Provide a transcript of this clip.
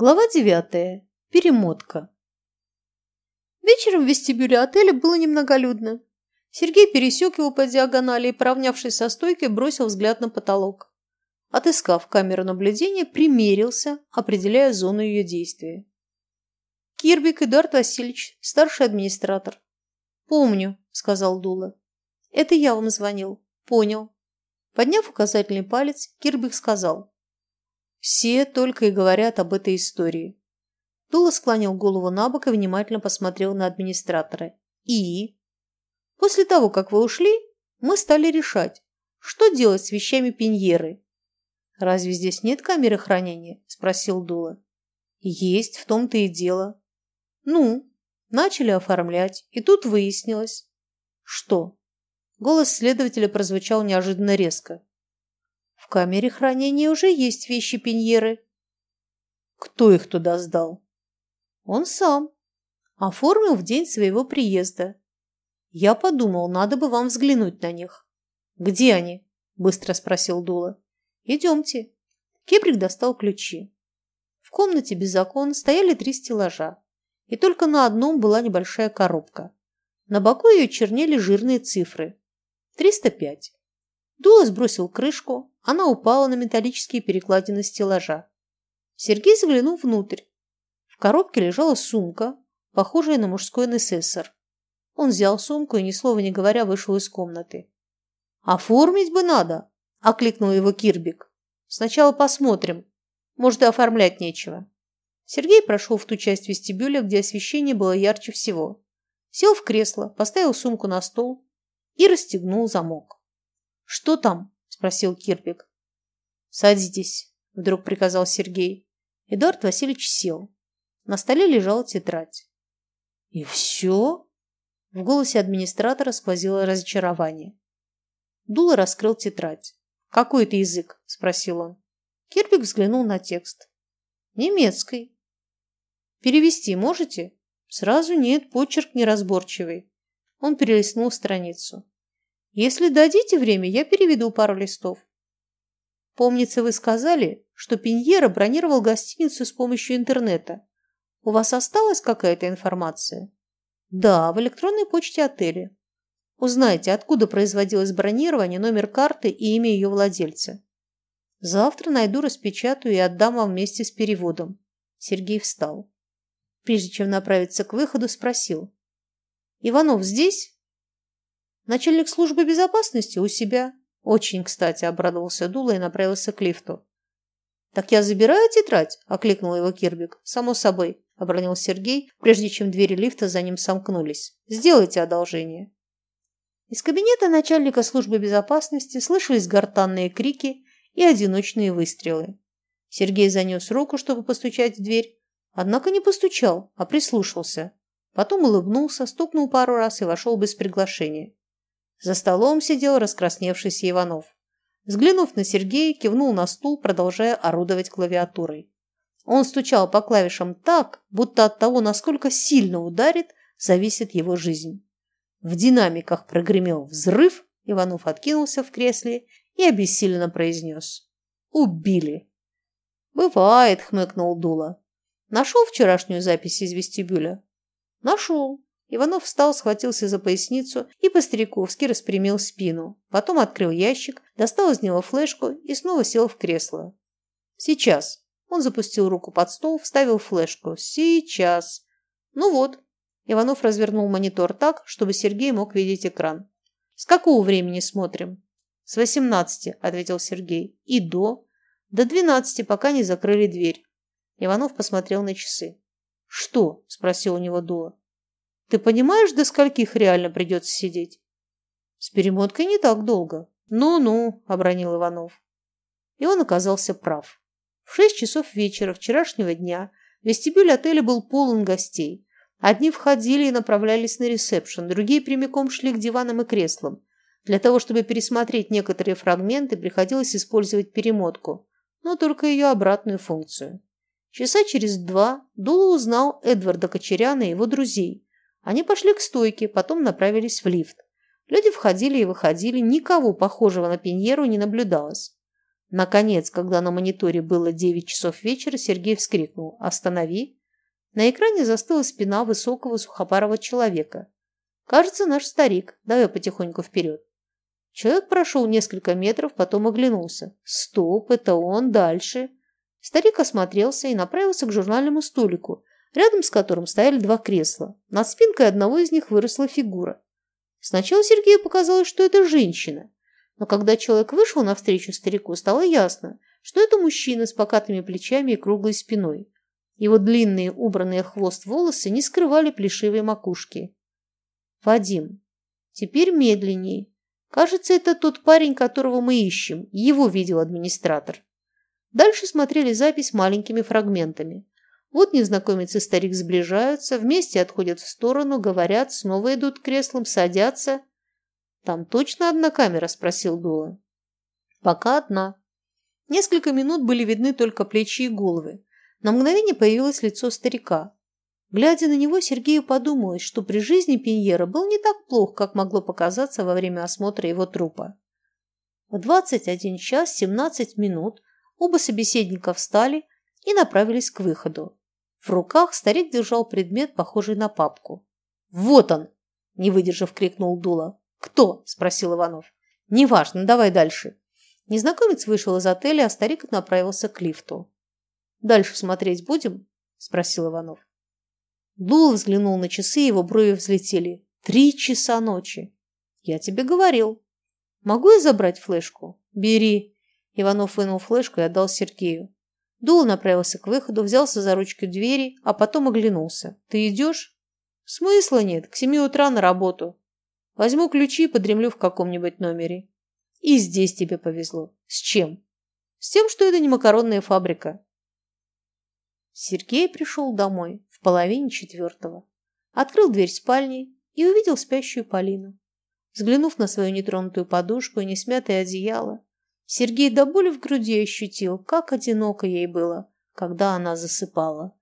Глава девятая. Перемотка. Вечером в вестибюле отеля было немноголюдно. Сергей пересек его по диагонали и, поравнявшись со стойкой, бросил взгляд на потолок. Отыскав камеру наблюдения, примерился, определяя зону ее действия. Кирбик Эдуард Васильевич, старший администратор. «Помню», — сказал Дула. «Это я вам звонил. Понял». Подняв указательный палец, Кирбик сказал. «Все только и говорят об этой истории». Дула склонил голову на бок и внимательно посмотрел на администратора. «И?» «После того, как вы ушли, мы стали решать, что делать с вещами Пиньеры». «Разве здесь нет камеры хранения?» – спросил Дула. «Есть, в том-то и дело». «Ну?» Начали оформлять, и тут выяснилось. «Что?» Голос следователя прозвучал неожиданно резко. В камере хранения уже есть вещи Пиньеры. Кто их туда сдал? Он сам. Оформил в день своего приезда. Я подумал, надо бы вам взглянуть на них. Где они? Быстро спросил Дула. Идемте. Кебрик достал ключи. В комнате без окон стояли три стеллажа, и только на одном была небольшая коробка. На боку ее чернели жирные цифры. 305. Дула сбросил крышку, она упала на металлические перекладины стеллажа. Сергей заглянул внутрь. В коробке лежала сумка, похожая на мужской НССР. Он взял сумку и, ни слова не говоря, вышел из комнаты. «Оформить бы надо!» – окликнул его Кирбик. «Сначала посмотрим. Может, и оформлять нечего». Сергей прошел в ту часть вестибюля, где освещение было ярче всего. Сел в кресло, поставил сумку на стол, и расстегнул замок. «Что там?» – спросил Кирпик. «Садитесь», – вдруг приказал Сергей. Эдуард Васильевич сел. На столе лежала тетрадь. «И все?» В голосе администратора сквозило разочарование. Дула раскрыл тетрадь. «Какой это язык?» – спросил он. Кирпик взглянул на текст. «Немецкий». «Перевести можете?» «Сразу нет, почерк неразборчивый». Он перелистнул страницу. «Если дадите время, я переведу пару листов». «Помнится, вы сказали, что Пиньера бронировал гостиницу с помощью интернета. У вас осталась какая-то информация?» «Да, в электронной почте отеля. Узнайте, откуда производилось бронирование, номер карты и имя ее владельца. Завтра найду, распечатаю и отдам вам вместе с переводом». Сергей встал. Прежде чем направиться к выходу, спросил. Иванов здесь? Начальник службы безопасности у себя. Очень, кстати, обрадовался Дула и направился к лифту. Так я забираю тетрадь, окликнул его Кирбик. Само собой, обронил Сергей, прежде чем двери лифта за ним сомкнулись. Сделайте одолжение. Из кабинета начальника службы безопасности слышались гортанные крики и одиночные выстрелы. Сергей занес руку, чтобы постучать в дверь, однако не постучал, а прислушался. Потом улыбнулся, стукнул пару раз и вошел без приглашения. За столом сидел раскрасневшийся Иванов. Взглянув на Сергея, кивнул на стул, продолжая орудовать клавиатурой. Он стучал по клавишам так, будто от того, насколько сильно ударит, зависит его жизнь. В динамиках прогремел взрыв, Иванов откинулся в кресле и обессиленно произнес. «Убили!» «Бывает», — хмыкнул Дула. «Нашел вчерашнюю запись из вестибюля?» Нашел. Иванов встал, схватился за поясницу и по-стариковски распрямил спину. Потом открыл ящик, достал из него флешку и снова сел в кресло. Сейчас. Он запустил руку под стол, вставил флешку. Сейчас. Ну вот. Иванов развернул монитор так, чтобы Сергей мог видеть экран. С какого времени смотрим? С восемнадцати, ответил Сергей. И до? До двенадцати, пока не закрыли дверь. Иванов посмотрел на часы. «Что?» – спросил у него Дула. «Ты понимаешь, до скольких реально придется сидеть?» «С перемоткой не так долго». «Ну-ну», – обронил Иванов. И он оказался прав. В шесть часов вечера вчерашнего дня вестибюль отеля был полон гостей. Одни входили и направлялись на ресепшн, другие прямиком шли к диванам и креслам. Для того, чтобы пересмотреть некоторые фрагменты, приходилось использовать перемотку, но только ее обратную функцию. Часа через два Дула узнал Эдварда Кочеряна и его друзей. Они пошли к стойке, потом направились в лифт. Люди входили и выходили, никого похожего на Пиньеру не наблюдалось. Наконец, когда на мониторе было 9 часов вечера, Сергей вскрикнул «Останови!». На экране застыла спина высокого сухопарого человека. «Кажется, наш старик. Давай потихоньку вперед». Человек прошел несколько метров, потом оглянулся. «Стоп, это он, дальше». Старик осмотрелся и направился к журнальному столику, рядом с которым стояли два кресла. Над спинкой одного из них выросла фигура. Сначала Сергею показалось, что это женщина, но когда человек вышел навстречу старику, стало ясно, что это мужчина с покатыми плечами и круглой спиной. Его длинные, убранные хвост волосы не скрывали плешивой макушки. «Вадим, теперь медленней. Кажется, это тот парень, которого мы ищем. Его видел администратор». Дальше смотрели запись маленькими фрагментами. Вот незнакомец и старик сближаются, вместе отходят в сторону, говорят, снова идут к креслам, садятся. «Там точно одна камера?» – спросил Дула. «Пока одна». Несколько минут были видны только плечи и головы. На мгновение появилось лицо старика. Глядя на него, Сергею подумалось, что при жизни Пиньера был не так плох, как могло показаться во время осмотра его трупа. В 21 час 17 минут оба собеседника встали и направились к выходу. В руках старик держал предмет, похожий на папку. «Вот он!» – не выдержав, крикнул Дула. «Кто?» – спросил Иванов. «Неважно, давай дальше». Незнакомец вышел из отеля, а старик направился к лифту. «Дальше смотреть будем?» – спросил Иванов. Дула взглянул на часы, его брови взлетели. «Три часа ночи!» «Я тебе говорил». «Могу я забрать флешку?» «Бери». Иванов вынул флешку и отдал Сергею. Дул направился к выходу, взялся за ручку двери, а потом оглянулся. «Ты идешь?» «Смысла нет. К семи утра на работу. Возьму ключи и подремлю в каком-нибудь номере. И здесь тебе повезло. С чем? С тем, что это не макаронная фабрика». Сергей пришел домой в половине четвертого. Открыл дверь спальни и увидел спящую Полину. Взглянув на свою нетронутую подушку и несмятое одеяло, Сергей до боли в груди ощутил, как одиноко ей было, когда она засыпала.